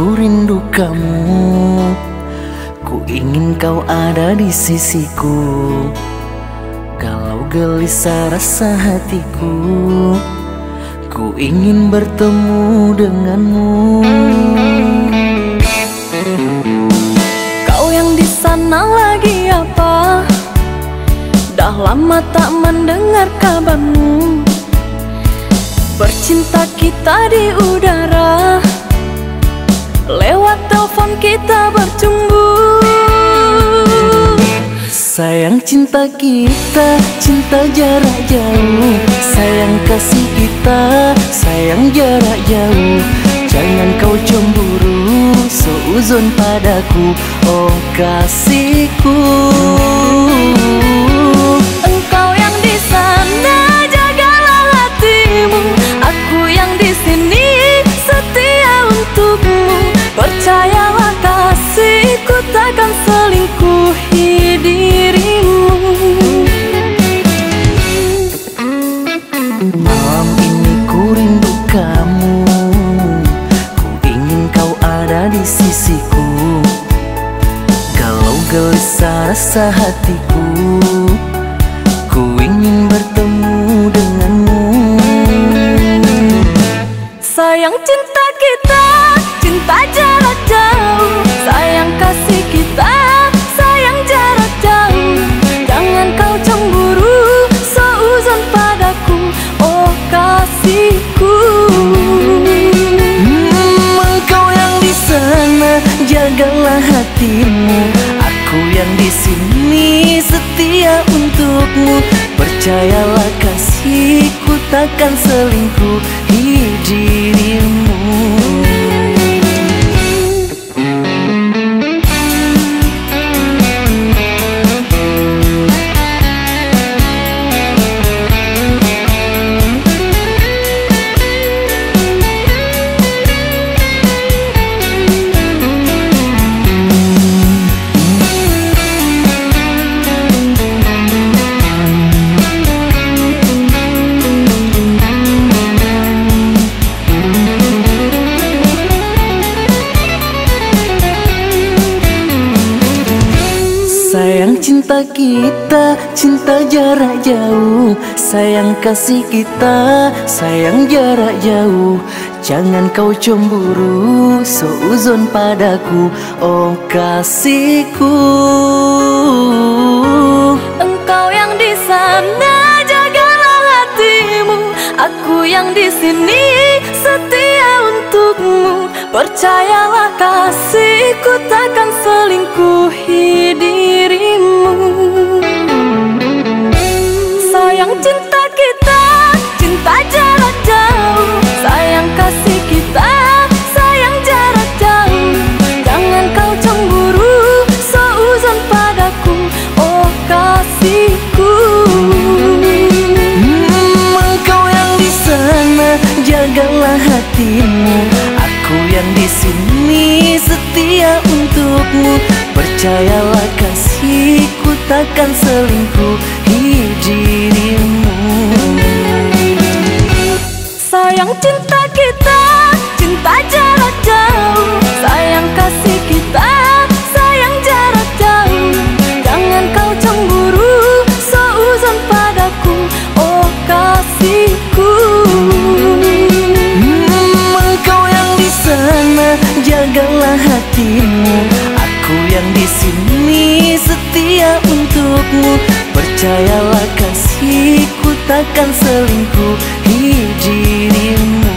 Aku rindu kamu. Ku ingin kau ada di sisiku. Kalau gelisah rasa hatiku. Ku ingin bertemu denganmu. Kau yang di sana lagi apa? Dah lama tak mendengar kabarmu. Bercinta kita di udara Lewat telepon kita bercumbu Sayang cinta kita, cinta jarak jauh. Sayang kasih kita, sayang jarak jauh. Jangan kau cemburu, seuzon padaku. Oh kasihku rasa hatiku Aku yang di sini setia untukmu. Percayalah kasihku takkan selingkuh. Di cinta kita, cinta jarak jauh. Sayang kasih kita, sayang jarak jauh. Jangan kau cemburu, seuzon padaku. Oh kasihku. Engkau yang di sana, jagalah hatimu. Aku yang di sini, setia untukmu. Percayalah kasihku takkan selingkuhi hatimu. Aku yang di sini setia untukmu. Percayalah kasihku takkan selingkuh di dirimu. Sayang cinta kita, kasihku takkan selingkuh di dirimu.